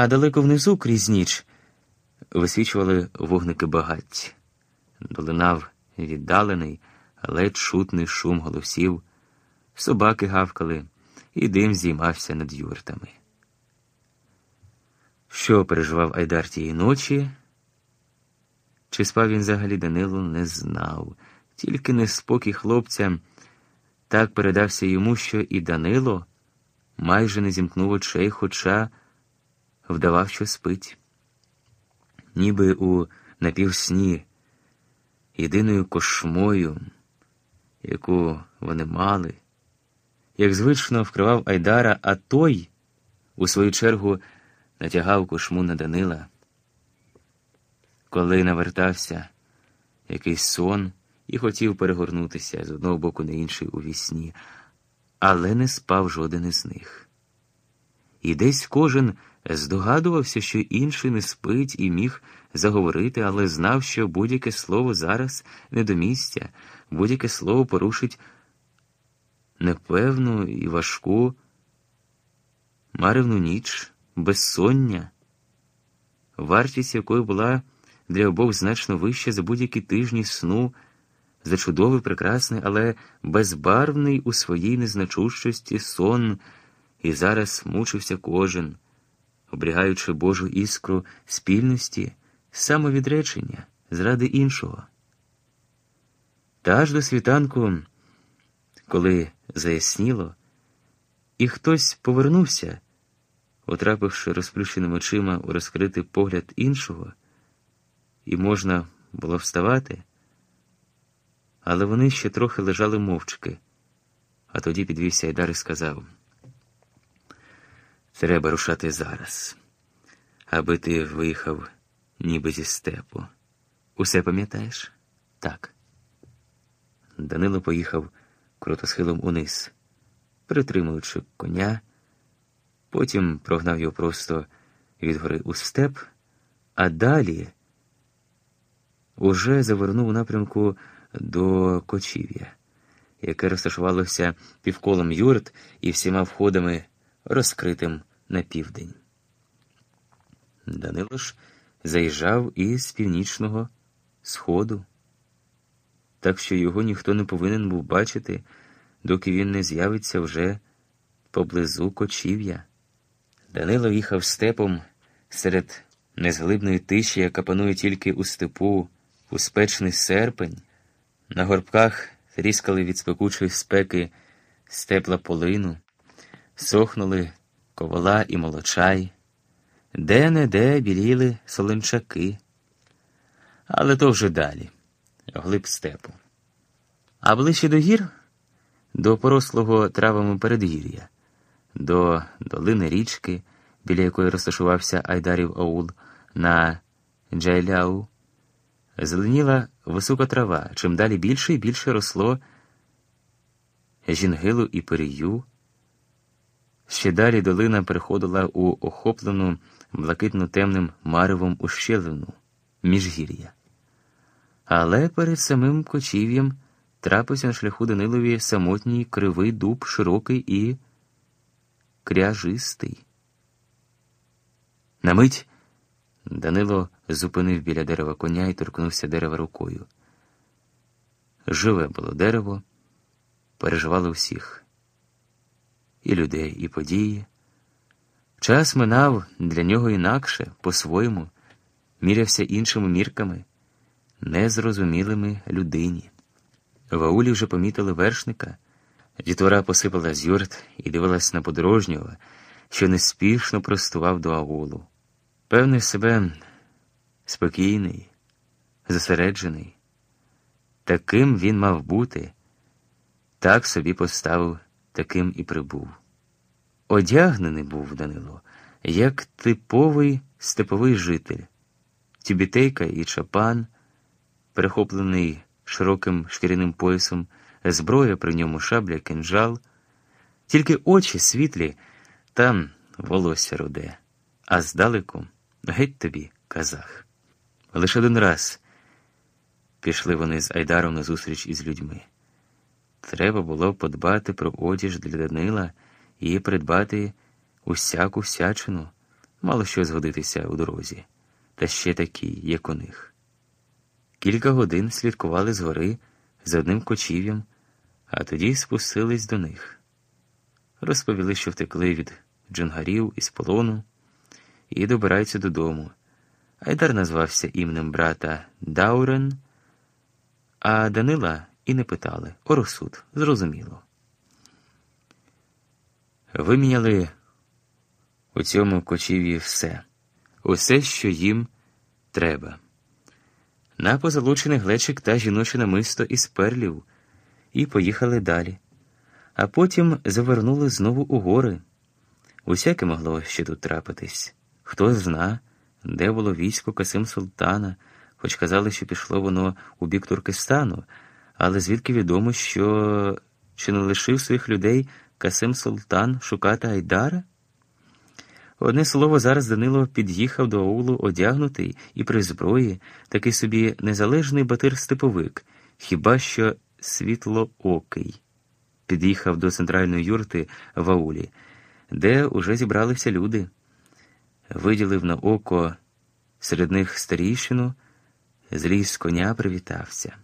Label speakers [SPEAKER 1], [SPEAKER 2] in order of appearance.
[SPEAKER 1] А далеко внизу крізь ніч висвічували вогники багаття. Долинав віддалений, ледь чутний шум голосів, собаки гавкали, і дим здіймався над юртами. Що переживав Айдар тієї ночі? Чи спав він взагалі Данило, не знав, тільки неспокій хлопця так передався йому, що і Данило майже не зімкнув очей, хоча вдавав, що спить. Ніби у напівсні, єдиною кошмою, яку вони мали, як звично вкривав Айдара, а той, у свою чергу, натягав кошму на Данила. Коли навертався якийсь сон і хотів перегорнутися з одного боку на інший у вісні, але не спав жоден із них. І десь кожен здогадувався, що інший не спить і міг заговорити, але знав, що будь-яке слово зараз не до місця, будь-яке слово порушить непевну і важку маревну ніч, безсоння, вартість якої була для обох значно вища за будь-які тижні сну, за чудовий, прекрасний, але безбарвний у своїй незначущості сон, і зараз мучився кожен, обрігаючи Божу іскру спільності, самовідречення зради іншого. Та аж до світанку, коли заясніло, і хтось повернувся, потрапивши розплющеними очима у розкритий погляд іншого, і можна було вставати, але вони ще трохи лежали мовчки, а тоді підвівся Айдар і сказав: Треба рушати зараз, аби ти виїхав ніби зі степу. Усе пам'ятаєш? Так. Данило поїхав крутосхилом униз, притримуючи коня, потім прогнав його просто від гори у степ, а далі уже завернув у напрямку до кочів'я, яке розташувалося півколом юрт і всіма входами розкритим на південь. Данило ж заїжджав із північного сходу, так що його ніхто не повинен був бачити, доки він не з'явиться вже поблизу кочів'я. Данило їхав степом серед незглибної тиші, яка панує тільки у степу, у спечний серпень. На горбках тріскали від спекучої спеки степла полину, сохнули ковала і молочай, де не де біліли солончаки. Але то вже далі, глиб степу. А ближче до гір, до порослого травами передгір'я, до долини річки, біля якої розташувався Айдарів аул на Джайляу, зеленіла висока трава, чим далі більше і більше росло жінгилу і перію. Ще далі долина переходила у охоплену блакитно темним маревом ущелину міжгір'я. Але перед самим кочів'ям трапився на шляху Данилові самотній кривий дуб, широкий і кряжистий. На мить Данило зупинив біля дерева коня і торкнувся дерева рукою. Живе було дерево, переживали всіх і людей, і події. Час минав для нього інакше, по-своєму, мірявся іншими мірками, незрозумілими людині. В аулі вже помітили вершника, дітвора посипала з юрт і дивилась на подорожнього, що неспішно простував до аулу. Певний себе спокійний, зосереджений. Таким він мав бути, так собі поставив, таким і прибув. Одягнений був Данило, як типовий степовий житель, тюбітейка і чапан, перехоплений широким шкіряним поясом, зброя при ньому шабля, кинжал, тільки очі світлі, там волосся руде, а здалеку геть тобі, казах. Лише один раз пішли вони з Айдаром на зустріч із людьми. Треба було подбати про одіж для Данила і придбати усяку всячину, мало що згодитися у дорозі, та ще такі, як у них. Кілька годин слідкували згори за одним кочів'ям, а тоді спустились до них. Розповіли, що втекли від джунгарів із полону і добираються додому. Айдар назвався іменем брата Даурен, а Данила і не питали. Оросуд, зрозуміло. Виміняли у цьому кочів'ї все, усе, що їм треба. На позолочений глечик та жіноче намисто із перлів, і поїхали далі, а потім завернули знову у гори. Усяке могло ще тут трапитись. Хто зна, де було військо Касим Султана, хоч казали, що пішло воно у бік Туркестану, але звідки відомо, що чи не лишив своїх людей Касим Султан шукати Айдара? Одне слово, зараз Данило під'їхав до аулу одягнутий і при зброї, такий собі незалежний батир степовик, хіба що світлоокий. Під'їхав до центральної юрти в аулі, де уже зібралися люди. Виділив на око серед них старійшину, зліз з коня привітався.